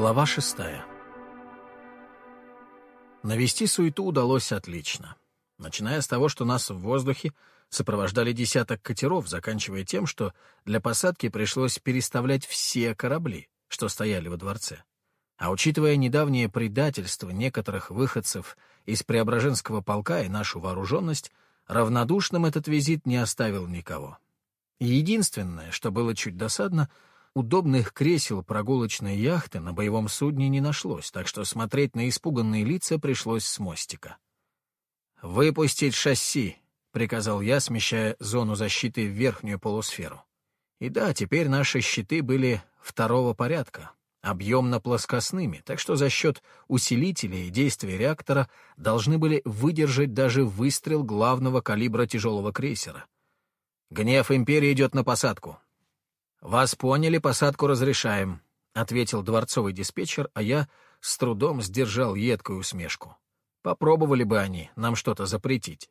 Глава шестая. Навести суету удалось отлично. Начиная с того, что нас в воздухе сопровождали десяток катеров, заканчивая тем, что для посадки пришлось переставлять все корабли, что стояли во дворце. А учитывая недавнее предательство некоторых выходцев из Преображенского полка и нашу вооруженность, равнодушным этот визит не оставил никого. Единственное, что было чуть досадно — Удобных кресел прогулочной яхты на боевом судне не нашлось, так что смотреть на испуганные лица пришлось с мостика. «Выпустить шасси!» — приказал я, смещая зону защиты в верхнюю полусферу. И да, теперь наши щиты были второго порядка, объемно-плоскостными, так что за счет усилителей и действия реактора должны были выдержать даже выстрел главного калибра тяжелого крейсера. «Гнев Империи идет на посадку. «Вас поняли, посадку разрешаем», — ответил дворцовый диспетчер, а я с трудом сдержал едкую усмешку. Попробовали бы они нам что-то запретить.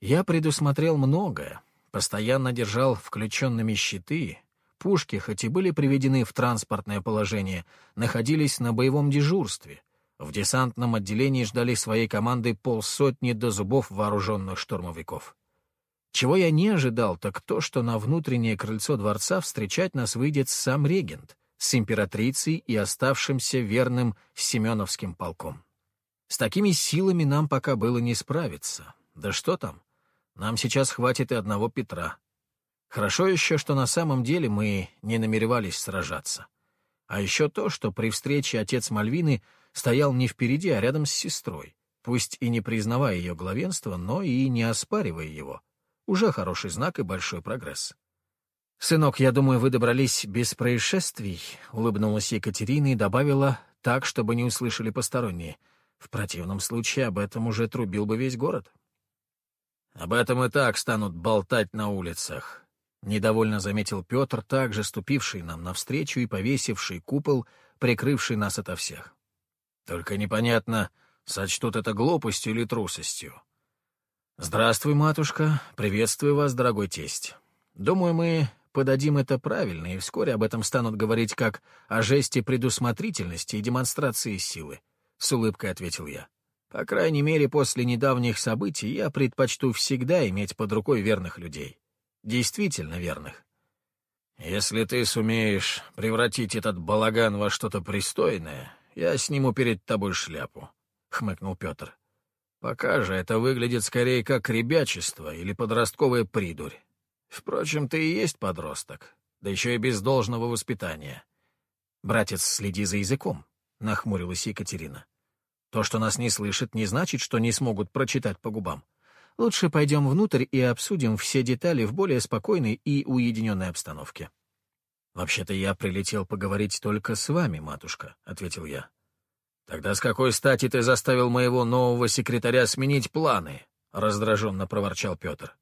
Я предусмотрел многое, постоянно держал включенными щиты, пушки, хоть и были приведены в транспортное положение, находились на боевом дежурстве. В десантном отделении ждали своей команды полсотни до зубов вооруженных штурмовиков. Чего я не ожидал, так то, что на внутреннее крыльцо дворца встречать нас выйдет сам регент с императрицей и оставшимся верным Семеновским полком. С такими силами нам пока было не справиться. Да что там, нам сейчас хватит и одного Петра. Хорошо еще, что на самом деле мы не намеревались сражаться. А еще то, что при встрече отец Мальвины стоял не впереди, а рядом с сестрой, пусть и не признавая ее главенства, но и не оспаривая его — уже хороший знак и большой прогресс. «Сынок, я думаю, вы добрались без происшествий», — улыбнулась Екатерина и добавила так, чтобы не услышали посторонние. «В противном случае об этом уже трубил бы весь город». «Об этом и так станут болтать на улицах», — недовольно заметил Петр, также ступивший нам навстречу и повесивший купол, прикрывший нас ото всех. «Только непонятно, сочтут это глупостью или трусостью. «Здравствуй, матушка. Приветствую вас, дорогой тесть. Думаю, мы подадим это правильно, и вскоре об этом станут говорить как о жесте предусмотрительности и демонстрации силы», — с улыбкой ответил я. «По крайней мере, после недавних событий я предпочту всегда иметь под рукой верных людей. Действительно верных». «Если ты сумеешь превратить этот балаган во что-то пристойное, я сниму перед тобой шляпу», — хмыкнул Петр. Пока же это выглядит скорее как ребячество или подростковая придурь. Впрочем, ты и есть подросток, да еще и без должного воспитания. «Братец, следи за языком», — нахмурилась Екатерина. «То, что нас не слышат, не значит, что не смогут прочитать по губам. Лучше пойдем внутрь и обсудим все детали в более спокойной и уединенной обстановке». «Вообще-то я прилетел поговорить только с вами, матушка», — ответил я. «Тогда с какой стати ты заставил моего нового секретаря сменить планы?» — раздраженно проворчал Петр.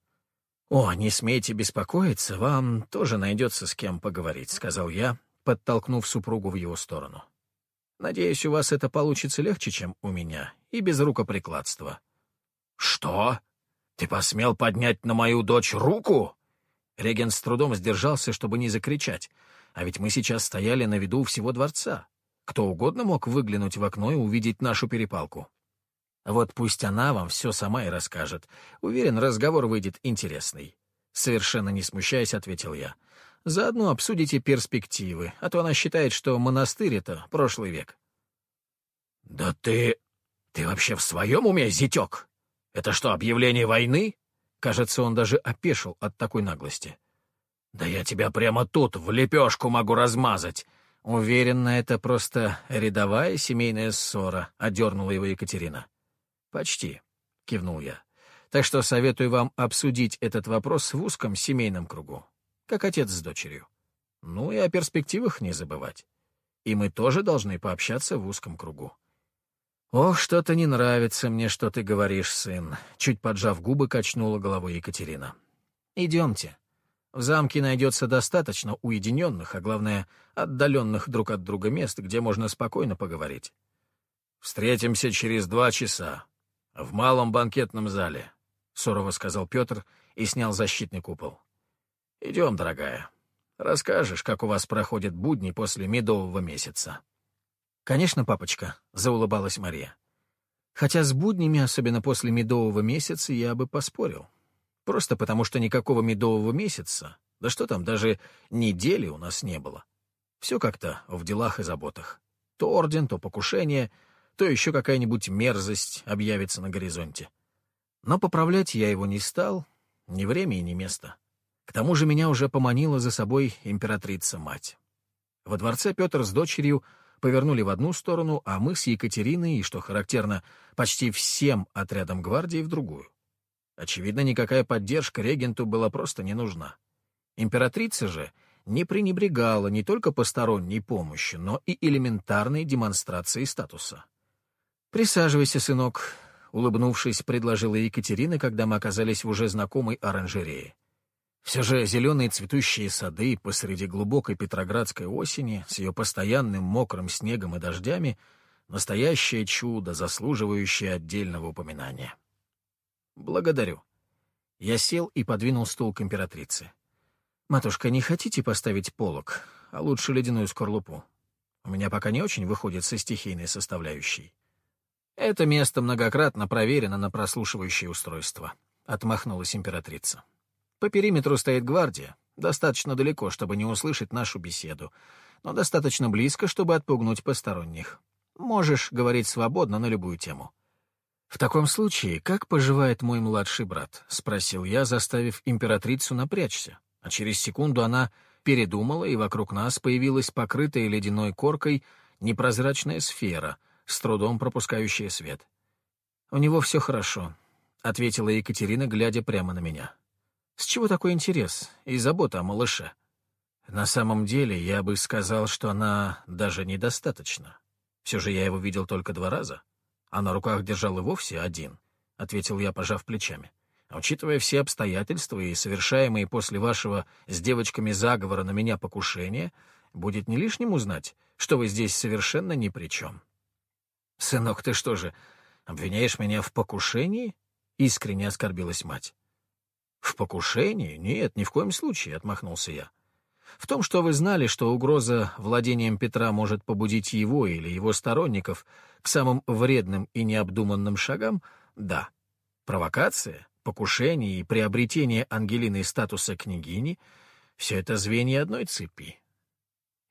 «О, не смейте беспокоиться, вам тоже найдется с кем поговорить», — сказал я, подтолкнув супругу в его сторону. «Надеюсь, у вас это получится легче, чем у меня, и без рукоприкладства». «Что? Ты посмел поднять на мою дочь руку?» Реген с трудом сдержался, чтобы не закричать, а ведь мы сейчас стояли на виду всего дворца. Кто угодно мог выглянуть в окно и увидеть нашу перепалку. Вот пусть она вам все сама и расскажет. Уверен, разговор выйдет интересный. Совершенно не смущаясь, ответил я. Заодно обсудите перспективы, а то она считает, что монастырь — это прошлый век. «Да ты... ты вообще в своем уме, зятек? Это что, объявление войны?» Кажется, он даже опешил от такой наглости. «Да я тебя прямо тут в лепешку могу размазать. Уверена, это просто рядовая семейная ссора, — одернула его Екатерина. Почти, — кивнул я. Так что советую вам обсудить этот вопрос в узком семейном кругу, как отец с дочерью. Ну и о перспективах не забывать. И мы тоже должны пообщаться в узком кругу. «Ох, что-то не нравится мне, что ты говоришь, сын», — чуть поджав губы, качнула головой Екатерина. «Идемте. В замке найдется достаточно уединенных, а главное, отдаленных друг от друга мест, где можно спокойно поговорить. «Встретимся через два часа. В малом банкетном зале», — сурово сказал Петр и снял защитный купол. «Идем, дорогая. Расскажешь, как у вас проходят будни после медового месяца». «Конечно, папочка», — заулыбалась Мария. «Хотя с буднями, особенно после медового месяца, я бы поспорил. Просто потому, что никакого медового месяца, да что там, даже недели у нас не было. Все как-то в делах и заботах. То орден, то покушение, то еще какая-нибудь мерзость объявится на горизонте. Но поправлять я его не стал, ни время и ни место. К тому же меня уже поманила за собой императрица-мать. Во дворце Петр с дочерью повернули в одну сторону, а мы с Екатериной, и, что характерно, почти всем отрядом гвардии в другую. Очевидно, никакая поддержка регенту была просто не нужна. Императрица же не пренебрегала не только посторонней помощью, но и элементарной демонстрацией статуса. «Присаживайся, сынок», — улыбнувшись, предложила Екатерина, когда мы оказались в уже знакомой оранжерее. Все же зеленые цветущие сады посреди глубокой петроградской осени с ее постоянным мокрым снегом и дождями — настоящее чудо, заслуживающее отдельного упоминания. «Благодарю». Я сел и подвинул стул к императрице. «Матушка, не хотите поставить полок, а лучше ледяную скорлупу? У меня пока не очень выходит со стихийной составляющей». «Это место многократно проверено на прослушивающее устройство», — отмахнулась императрица. «По периметру стоит гвардия, достаточно далеко, чтобы не услышать нашу беседу, но достаточно близко, чтобы отпугнуть посторонних. Можешь говорить свободно на любую тему». «В таком случае, как поживает мой младший брат?» — спросил я, заставив императрицу напрячься. А через секунду она передумала, и вокруг нас появилась покрытая ледяной коркой непрозрачная сфера — с трудом пропускающая свет. «У него все хорошо», — ответила Екатерина, глядя прямо на меня. «С чего такой интерес и забота о малыше?» «На самом деле, я бы сказал, что она даже недостаточно. Все же я его видел только два раза, а на руках держал и вовсе один», — ответил я, пожав плечами. «А учитывая все обстоятельства и совершаемые после вашего с девочками заговора на меня покушения, будет не лишним узнать, что вы здесь совершенно ни при чем». «Сынок, ты что же, обвиняешь меня в покушении?» — искренне оскорбилась мать. «В покушении? Нет, ни в коем случае», — отмахнулся я. «В том, что вы знали, что угроза владением Петра может побудить его или его сторонников к самым вредным и необдуманным шагам, да. Провокация, покушение и приобретение Ангелины статуса княгини — все это звенья одной цепи.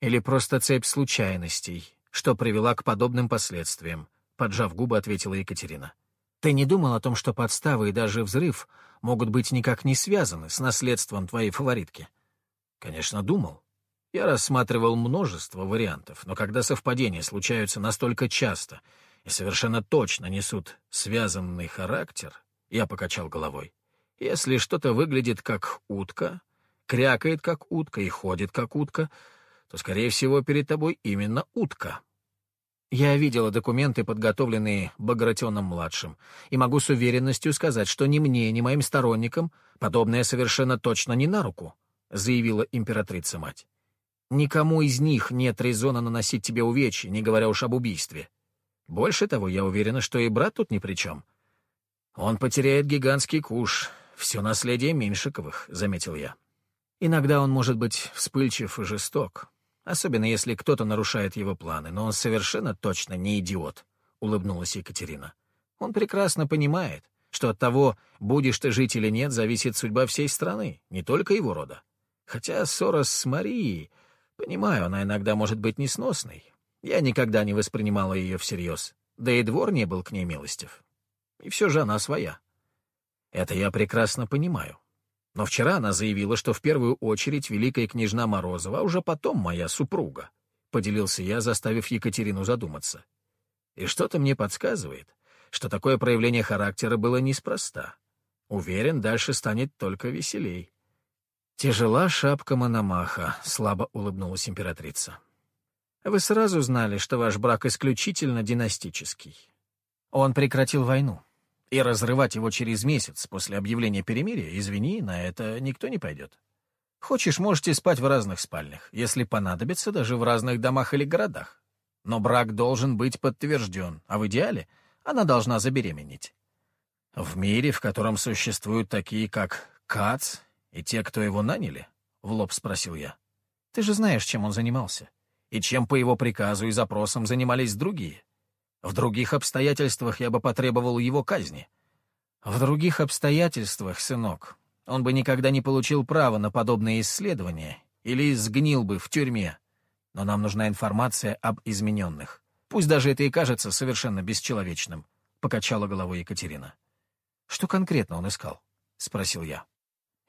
Или просто цепь случайностей, что привела к подобным последствиям», — поджав губы, ответила Екатерина. «Ты не думал о том, что подставы и даже взрыв могут быть никак не связаны с наследством твоей фаворитки?» «Конечно, думал. Я рассматривал множество вариантов, но когда совпадения случаются настолько часто и совершенно точно несут связанный характер, я покачал головой. Если что-то выглядит как утка, крякает как утка и ходит как утка — то, скорее всего, перед тобой именно утка. Я видела документы, подготовленные Багратионом-младшим, и могу с уверенностью сказать, что ни мне, ни моим сторонникам подобное совершенно точно не на руку, — заявила императрица-мать. Никому из них нет резона наносить тебе увечья, не говоря уж об убийстве. Больше того, я уверена, что и брат тут ни при чем. Он потеряет гигантский куш, все наследие Меньшиковых, — заметил я. Иногда он может быть вспыльчив и жесток, особенно если кто-то нарушает его планы, но он совершенно точно не идиот», — улыбнулась Екатерина. «Он прекрасно понимает, что от того, будешь ты жить или нет, зависит судьба всей страны, не только его рода. Хотя ссора с Марией, понимаю, она иногда может быть несносной. Я никогда не воспринимала ее всерьез, да и двор не был к ней милостив. И все же она своя. Это я прекрасно понимаю. Но вчера она заявила, что в первую очередь великая княжна Морозова, а уже потом моя супруга. Поделился я, заставив Екатерину задуматься. И что-то мне подсказывает, что такое проявление характера было неспроста. Уверен, дальше станет только веселей. «Тяжела шапка Мономаха», — слабо улыбнулась императрица. «Вы сразу знали, что ваш брак исключительно династический. Он прекратил войну. И разрывать его через месяц после объявления перемирия, извини, на это никто не пойдет. Хочешь, можете спать в разных спальнях, если понадобится, даже в разных домах или городах. Но брак должен быть подтвержден, а в идеале она должна забеременеть. В мире, в котором существуют такие, как Кац и те, кто его наняли? — в лоб спросил я. Ты же знаешь, чем он занимался. и чем по его приказу и запросам занимались другие. В других обстоятельствах я бы потребовал его казни. В других обстоятельствах, сынок, он бы никогда не получил права на подобные исследования или сгнил бы в тюрьме. Но нам нужна информация об измененных. Пусть даже это и кажется совершенно бесчеловечным, — покачала головой Екатерина. Что конкретно он искал? — спросил я.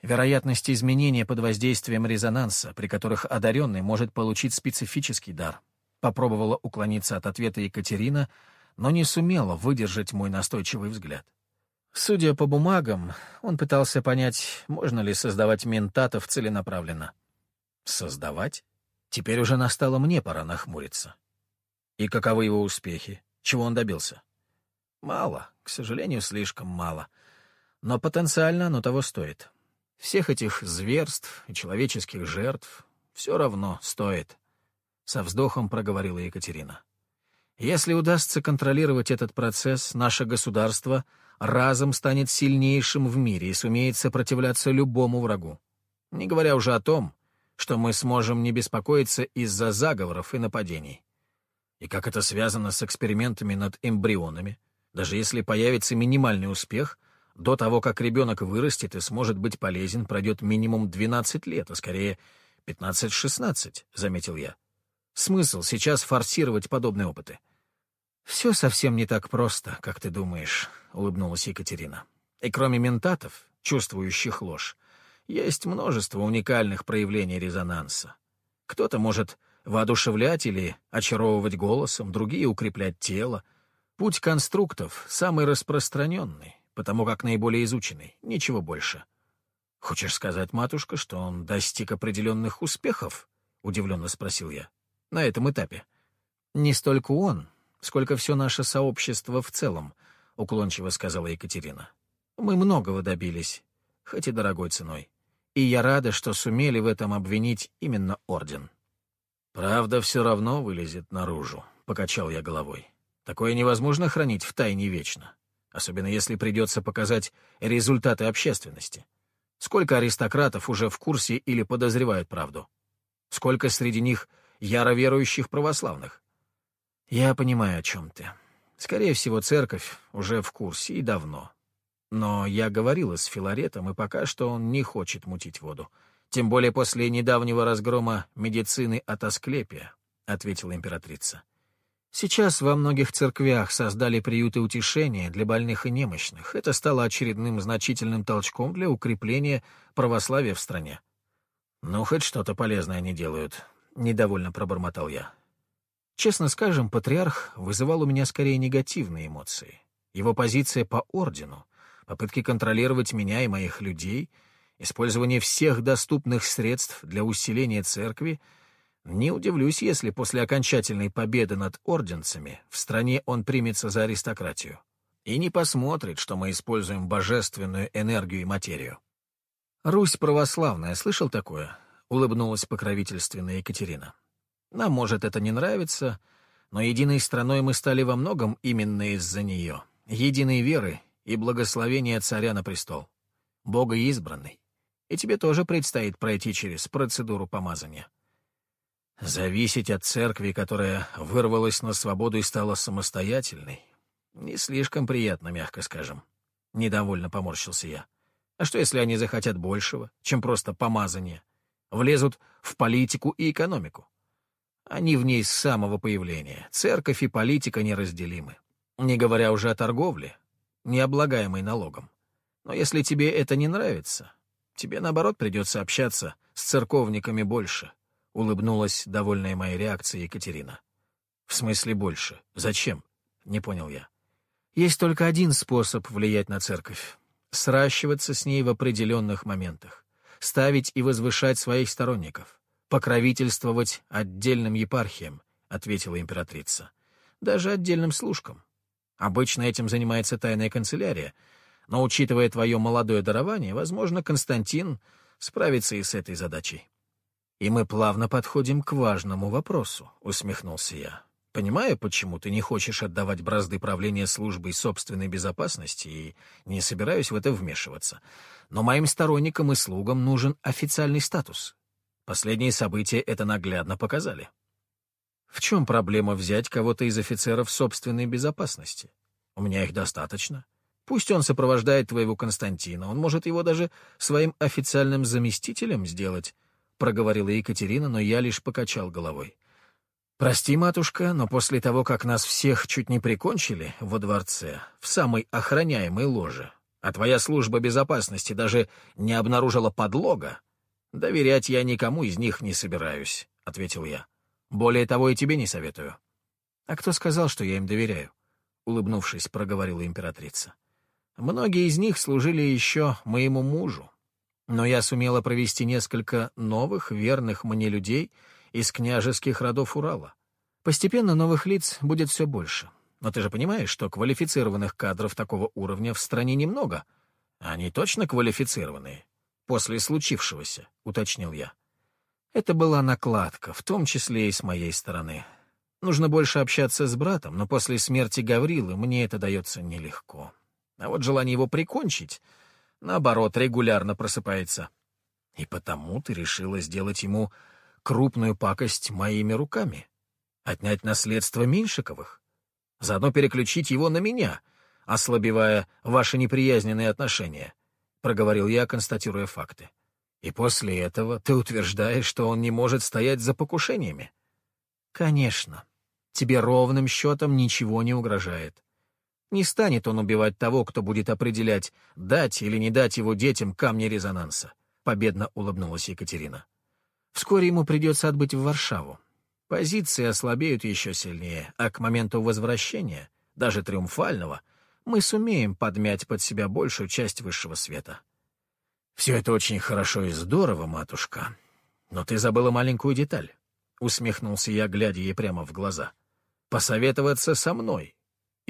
Вероятность изменения под воздействием резонанса, при которых одаренный может получить специфический дар. Попробовала уклониться от ответа Екатерина, но не сумела выдержать мой настойчивый взгляд. Судя по бумагам, он пытался понять, можно ли создавать ментатов целенаправленно. Создавать? Теперь уже настало мне пора нахмуриться. И каковы его успехи? Чего он добился? Мало, к сожалению, слишком мало. Но потенциально оно того стоит. Всех этих зверств и человеческих жертв все равно стоит. Со вздохом проговорила Екатерина. Если удастся контролировать этот процесс, наше государство разом станет сильнейшим в мире и сумеет сопротивляться любому врагу. Не говоря уже о том, что мы сможем не беспокоиться из-за заговоров и нападений. И как это связано с экспериментами над эмбрионами? Даже если появится минимальный успех, до того, как ребенок вырастет и сможет быть полезен, пройдет минимум 12 лет, а скорее 15-16, — заметил я. Смысл сейчас форсировать подобные опыты? «Все совсем не так просто, как ты думаешь», — улыбнулась Екатерина. «И кроме ментатов, чувствующих ложь, есть множество уникальных проявлений резонанса. Кто-то может воодушевлять или очаровывать голосом, другие — укреплять тело. Путь конструктов самый распространенный, потому как наиболее изученный, ничего больше. «Хочешь сказать, матушка, что он достиг определенных успехов?» — удивленно спросил я. «На этом этапе». «Не столько он, сколько все наше сообщество в целом», — уклончиво сказала Екатерина. «Мы многого добились, хоть и дорогой ценой. И я рада, что сумели в этом обвинить именно Орден». «Правда все равно вылезет наружу», — покачал я головой. «Такое невозможно хранить в тайне вечно, особенно если придется показать результаты общественности. Сколько аристократов уже в курсе или подозревают правду? Сколько среди них яро верующих православных? Я понимаю, о чем ты. Скорее всего, церковь уже в курсе и давно. Но я говорила с Филаретом, и пока что он не хочет мутить воду. Тем более после недавнего разгрома медицины от Асклепия, — ответила императрица. Сейчас во многих церквях создали приюты утешения для больных и немощных. Это стало очередным значительным толчком для укрепления православия в стране. «Ну, хоть что-то полезное они делают», — недовольно пробормотал я. Честно скажем, патриарх вызывал у меня скорее негативные эмоции. Его позиция по ордену, попытки контролировать меня и моих людей — использование всех доступных средств для усиления церкви, не удивлюсь, если после окончательной победы над орденцами в стране он примется за аристократию и не посмотрит, что мы используем божественную энергию и материю. «Русь православная, слышал такое?» — улыбнулась покровительственная Екатерина. «Нам, может, это не нравится, но единой страной мы стали во многом именно из-за нее, единой веры и благословения царя на престол, Бога избранный и тебе тоже предстоит пройти через процедуру помазания. Зависеть от церкви, которая вырвалась на свободу и стала самостоятельной, не слишком приятно, мягко скажем. Недовольно поморщился я. А что, если они захотят большего, чем просто помазание? Влезут в политику и экономику? Они в ней с самого появления. Церковь и политика неразделимы. Не говоря уже о торговле, не облагаемой налогом. Но если тебе это не нравится, Тебе, наоборот, придется общаться с церковниками больше», — улыбнулась довольная моей реакцией Екатерина. «В смысле больше? Зачем?» — не понял я. «Есть только один способ влиять на церковь — сращиваться с ней в определенных моментах, ставить и возвышать своих сторонников, покровительствовать отдельным епархиям», — ответила императрица. «Даже отдельным служкам. Обычно этим занимается тайная канцелярия — но, учитывая твое молодое дарование, возможно, Константин справится и с этой задачей. «И мы плавно подходим к важному вопросу», — усмехнулся я. «Понимаю, почему ты не хочешь отдавать бразды правления службой собственной безопасности и не собираюсь в это вмешиваться. Но моим сторонникам и слугам нужен официальный статус. Последние события это наглядно показали». В чем проблема взять кого-то из офицеров собственной безопасности? У меня их достаточно. Пусть он сопровождает твоего Константина, он может его даже своим официальным заместителем сделать, — проговорила Екатерина, но я лишь покачал головой. «Прости, матушка, но после того, как нас всех чуть не прикончили во дворце, в самой охраняемой ложе, а твоя служба безопасности даже не обнаружила подлога, доверять я никому из них не собираюсь», — ответил я. «Более того, и тебе не советую». «А кто сказал, что я им доверяю?» — улыбнувшись, проговорила императрица. Многие из них служили еще моему мужу, но я сумела провести несколько новых, верных мне людей из княжеских родов Урала. Постепенно новых лиц будет все больше. Но ты же понимаешь, что квалифицированных кадров такого уровня в стране немного. Они точно квалифицированные? После случившегося, — уточнил я. Это была накладка, в том числе и с моей стороны. Нужно больше общаться с братом, но после смерти Гаврилы мне это дается нелегко. А вот желание его прикончить, наоборот, регулярно просыпается. И потому ты решила сделать ему крупную пакость моими руками, отнять наследство Меньшиковых, заодно переключить его на меня, ослабевая ваши неприязненные отношения, — проговорил я, констатируя факты. И после этого ты утверждаешь, что он не может стоять за покушениями? Конечно. Тебе ровным счетом ничего не угрожает. Не станет он убивать того, кто будет определять, дать или не дать его детям камни резонанса. Победно улыбнулась Екатерина. Вскоре ему придется отбыть в Варшаву. Позиции ослабеют еще сильнее, а к моменту возвращения, даже триумфального, мы сумеем подмять под себя большую часть высшего света. Все это очень хорошо и здорово, матушка. Но ты забыла маленькую деталь. Усмехнулся я, глядя ей прямо в глаза. Посоветоваться со мной,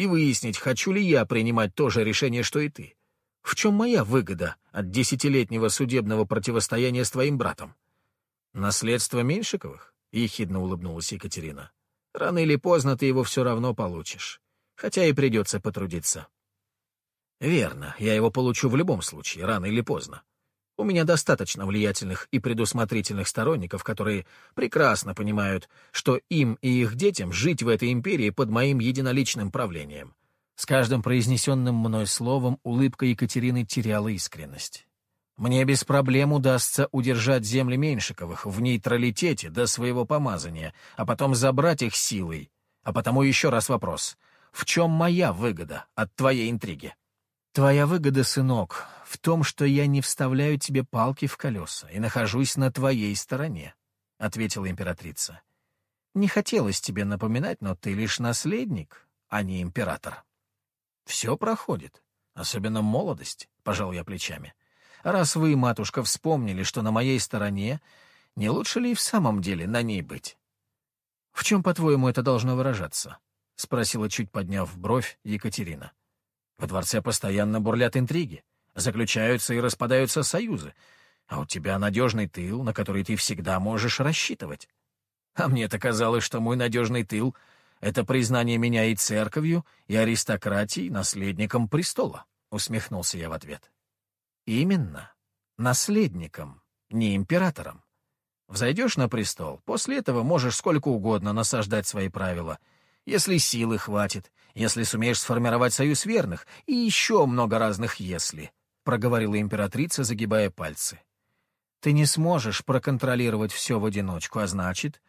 и выяснить, хочу ли я принимать то же решение, что и ты. В чем моя выгода от десятилетнего судебного противостояния с твоим братом? Наследство Меньшиковых? — ехидно улыбнулась Екатерина. Рано или поздно ты его все равно получишь, хотя и придется потрудиться. Верно, я его получу в любом случае, рано или поздно. У меня достаточно влиятельных и предусмотрительных сторонников, которые прекрасно понимают, что им и их детям жить в этой империи под моим единоличным правлением. С каждым произнесенным мной словом улыбка Екатерины теряла искренность. Мне без проблем удастся удержать земли Меньшиковых в нейтралитете до своего помазания, а потом забрать их силой. А потому еще раз вопрос. В чем моя выгода от твоей интриги? Твоя выгода, сынок, в том, что я не вставляю тебе палки в колеса и нахожусь на твоей стороне», — ответила императрица. «Не хотелось тебе напоминать, но ты лишь наследник, а не император». «Все проходит, особенно молодость», — пожал я плечами. «Раз вы, матушка, вспомнили, что на моей стороне, не лучше ли и в самом деле на ней быть?» «В чем, по-твоему, это должно выражаться?» — спросила, чуть подняв бровь, Екатерина. «Во дворце постоянно бурлят интриги заключаются и распадаются союзы, а у тебя надежный тыл, на который ты всегда можешь рассчитывать. А мне-то казалось, что мой надежный тыл — это признание меня и церковью, и аристократией наследником престола, — усмехнулся я в ответ. Именно, наследником, не императором. Взойдешь на престол, после этого можешь сколько угодно насаждать свои правила, если силы хватит, если сумеешь сформировать союз верных, и еще много разных «если». — проговорила императрица, загибая пальцы. «Ты не сможешь проконтролировать все в одиночку, а значит,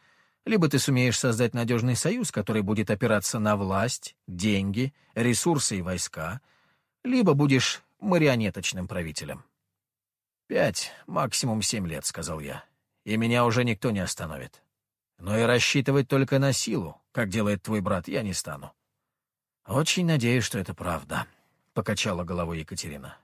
либо ты сумеешь создать надежный союз, который будет опираться на власть, деньги, ресурсы и войска, либо будешь марионеточным правителем». «Пять, максимум семь лет», — сказал я, — «и меня уже никто не остановит. Но и рассчитывать только на силу, как делает твой брат, я не стану». «Очень надеюсь, что это правда», — покачала головой Екатерина.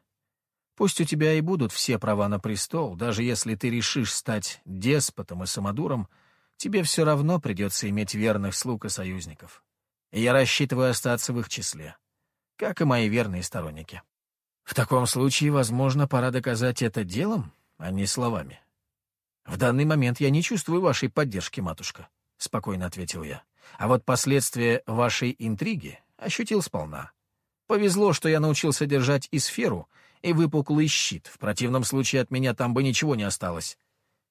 Пусть у тебя и будут все права на престол, даже если ты решишь стать деспотом и самодуром, тебе все равно придется иметь верных слуг и союзников. Я рассчитываю остаться в их числе, как и мои верные сторонники. В таком случае, возможно, пора доказать это делом, а не словами. В данный момент я не чувствую вашей поддержки, матушка, — спокойно ответил я. А вот последствия вашей интриги ощутил сполна. Повезло, что я научился держать и сферу, и выпуклый щит. В противном случае от меня там бы ничего не осталось.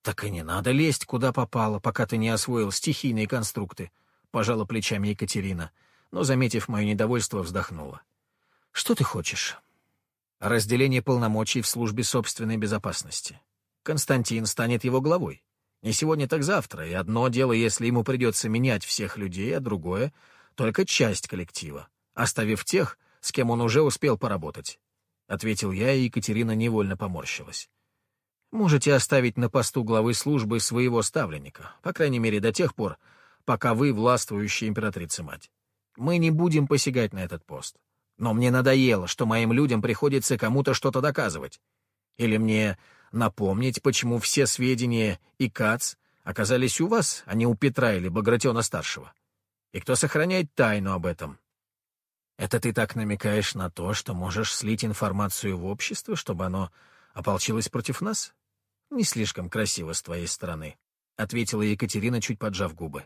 Так и не надо лезть, куда попало, пока ты не освоил стихийные конструкты, пожала плечами Екатерина, но, заметив мое недовольство, вздохнула. Что ты хочешь? Разделение полномочий в службе собственной безопасности. Константин станет его главой. Не сегодня, так завтра, и одно дело, если ему придется менять всех людей, а другое — только часть коллектива, оставив тех, с кем он уже успел поработать. — ответил я, и Екатерина невольно поморщилась. «Можете оставить на посту главы службы своего ставленника, по крайней мере до тех пор, пока вы властвующая императрица-мать. Мы не будем посягать на этот пост. Но мне надоело, что моим людям приходится кому-то что-то доказывать. Или мне напомнить, почему все сведения и КАЦ оказались у вас, а не у Петра или Багратиона-старшего? И кто сохраняет тайну об этом?» Это ты так намекаешь на то, что можешь слить информацию в общество, чтобы оно ополчилось против нас? Не слишком красиво с твоей стороны, — ответила Екатерина, чуть поджав губы.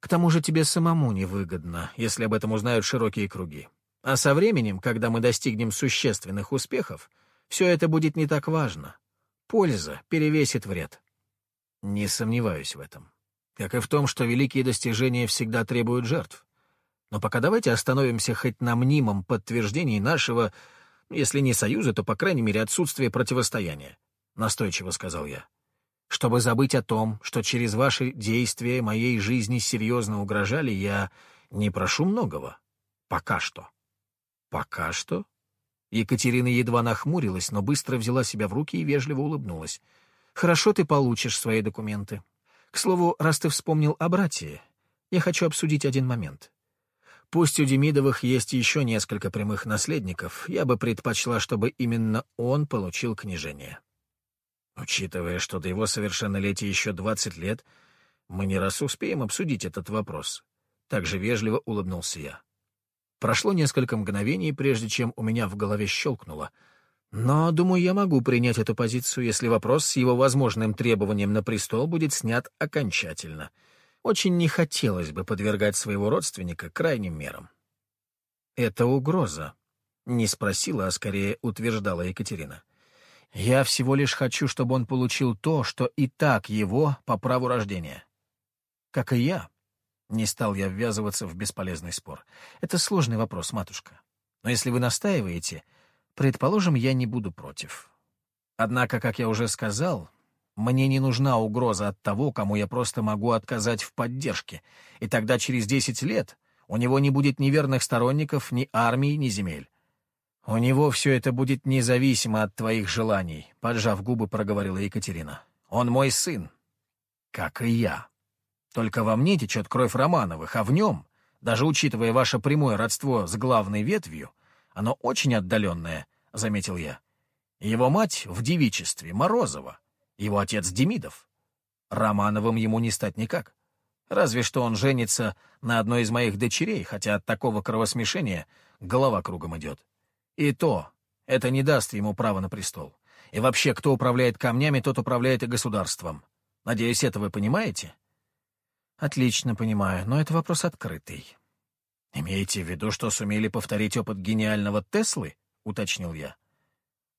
К тому же тебе самому невыгодно, если об этом узнают широкие круги. А со временем, когда мы достигнем существенных успехов, все это будет не так важно. Польза перевесит вред. Не сомневаюсь в этом. Как и в том, что великие достижения всегда требуют жертв. Но пока давайте остановимся хоть на мнимом подтверждении нашего, если не союза, то, по крайней мере, отсутствия противостояния, — настойчиво сказал я. Чтобы забыть о том, что через ваши действия моей жизни серьезно угрожали, я не прошу многого. Пока что. Пока что? Екатерина едва нахмурилась, но быстро взяла себя в руки и вежливо улыбнулась. «Хорошо ты получишь свои документы. К слову, раз ты вспомнил о брате, я хочу обсудить один момент. Пусть у Демидовых есть еще несколько прямых наследников, я бы предпочла, чтобы именно он получил княжение. Учитывая, что до его совершеннолетия еще двадцать лет, мы не раз успеем обсудить этот вопрос. Так же вежливо улыбнулся я. Прошло несколько мгновений, прежде чем у меня в голове щелкнуло. Но, думаю, я могу принять эту позицию, если вопрос с его возможным требованием на престол будет снят окончательно — очень не хотелось бы подвергать своего родственника крайним мерам. «Это угроза», — не спросила, а скорее утверждала Екатерина. «Я всего лишь хочу, чтобы он получил то, что и так его по праву рождения. Как и я». Не стал я ввязываться в бесполезный спор. Это сложный вопрос, матушка. Но если вы настаиваете, предположим, я не буду против. Однако, как я уже сказал, мне не нужна угроза от того, кому я просто могу отказать в поддержке, и тогда через десять лет у него не будет ни верных сторонников, ни армии, ни земель. У него все это будет независимо от твоих желаний, — поджав губы, проговорила Екатерина. Он мой сын, как и я. Только во мне течет кровь Романовых, а в нем, даже учитывая ваше прямое родство с главной ветвью, оно очень отдаленное, — заметил я. Его мать в девичестве, Морозова. Его отец Демидов. Романовым ему не стать никак. Разве что он женится на одной из моих дочерей, хотя от такого кровосмешения голова кругом идет. И то, это не даст ему права на престол. И вообще, кто управляет камнями, тот управляет и государством. Надеюсь, это вы понимаете? Отлично понимаю, но это вопрос открытый. Имеете в виду, что сумели повторить опыт гениального Теслы? — уточнил я.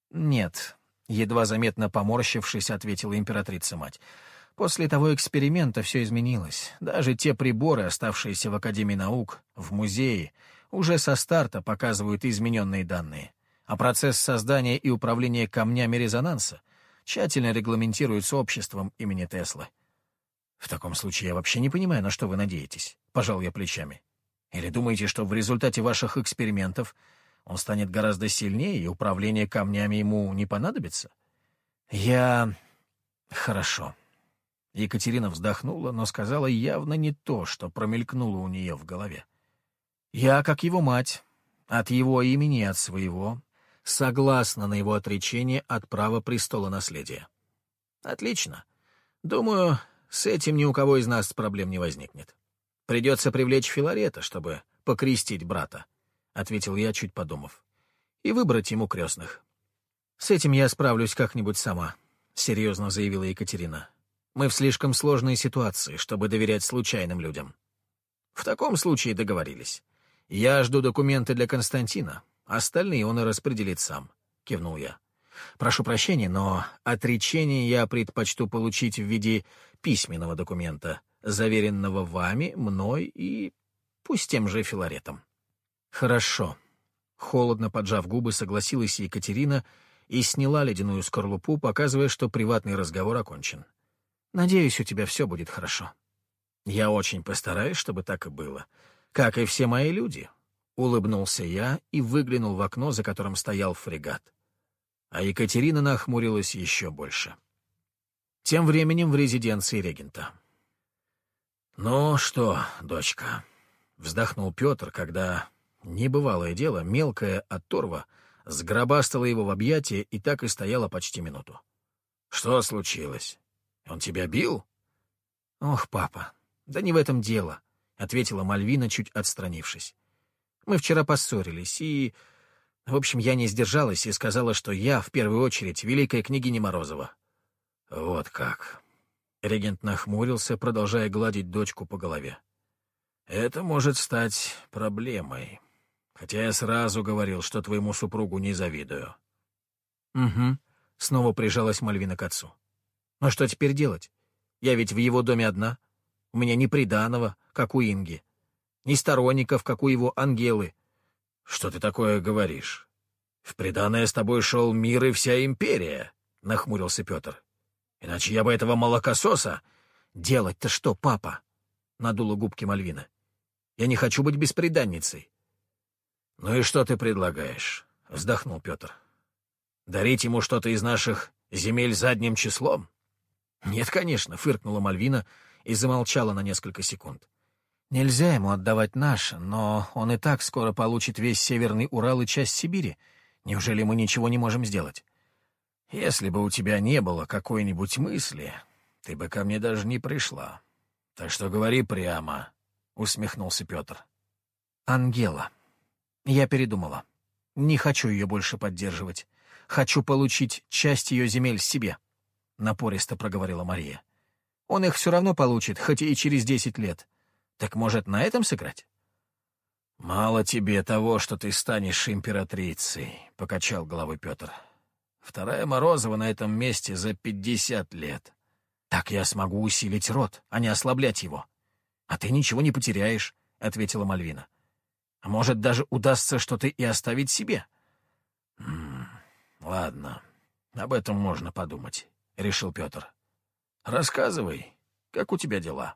Нет, Едва заметно поморщившись, ответила императрица-мать. После того эксперимента все изменилось. Даже те приборы, оставшиеся в Академии наук, в музее, уже со старта показывают измененные данные. А процесс создания и управления камнями резонанса тщательно регламентируется обществом имени Теслы. В таком случае я вообще не понимаю, на что вы надеетесь. Пожал я плечами. Или думаете, что в результате ваших экспериментов он станет гораздо сильнее, и управление камнями ему не понадобится? Я... Хорошо. Екатерина вздохнула, но сказала явно не то, что промелькнуло у нее в голове. Я, как его мать, от его имени и от своего, согласна на его отречение от права престола наследия. Отлично. Думаю, с этим ни у кого из нас проблем не возникнет. Придется привлечь Филарета, чтобы покрестить брата. — ответил я, чуть подумав. «И выбрать ему крестных». «С этим я справлюсь как-нибудь сама», — серьезно заявила Екатерина. «Мы в слишком сложной ситуации, чтобы доверять случайным людям». «В таком случае договорились. Я жду документы для Константина, остальные он и распределит сам», — кивнул я. «Прошу прощения, но отречение я предпочту получить в виде письменного документа», — заверенного вами, мной и пусть тем же Филаретом. Хорошо. Холодно поджав губы, согласилась Екатерина и сняла ледяную скорлупу, показывая, что приватный разговор окончен. Надеюсь, у тебя все будет хорошо. Я очень постараюсь, чтобы так и было. Как и все мои люди. Улыбнулся я и выглянул в окно, за которым стоял фрегат. А Екатерина нахмурилась еще больше. Тем временем в резиденции регента. «Ну что, дочка?» — вздохнул Петр, когда, небывалое дело, мелкая оторва сгробастала его в объятия и так и стояла почти минуту. «Что случилось? Он тебя бил?» «Ох, папа, да не в этом дело», — ответила Мальвина, чуть отстранившись. «Мы вчера поссорились, и... В общем, я не сдержалась и сказала, что я, в первую очередь, великая княгиня Морозова». «Вот как». Регент нахмурился, продолжая гладить дочку по голове. «Это может стать проблемой. Хотя я сразу говорил, что твоему супругу не завидую». «Угу», — снова прижалась Мальвина к отцу. «Но что теперь делать? Я ведь в его доме одна. У меня ни приданого, как у Инги, ни сторонников, как у его ангелы. Что ты такое говоришь? В приданое с тобой шел мир и вся империя, — нахмурился Петр. Иначе я бы этого молокососа... Делать-то что, папа? — надула губки Мальвина. Я не хочу быть бесприданницей. Ну и что ты предлагаешь? — вздохнул Петр. Дарить ему что-то из наших земель задним числом? Нет, конечно, — фыркнула Мальвина, — и замолчала на несколько секунд. Нельзя ему отдавать наше, но он и так скоро получит весь Северный Урал и часть Сибири. Неужели мы ничего не можем сделать? Если бы у тебя не было какой-нибудь мысли, ты бы ко мне даже не пришла. Так что говори прямо, — усмехнулся Петр. Ангела. Я передумала. Не хочу ее больше поддерживать. Хочу получить часть ее земель себе, — напористо проговорила Мария. Он их все равно получит, хоть и через десять лет. Так может, на этом сыграть? — Мало тебе того, что ты станешь императрицей, — покачал головой Петр. — Вторая Морозова на этом месте за пятьдесят лет. Так я смогу усилить род, а не ослаблять его. — А ты ничего не потеряешь, — ответила Мальвина. — А может, даже удастся что-то и оставить себе? — Ладно, об этом можно подумать, — решил Петр. Рассказывай, как у тебя дела?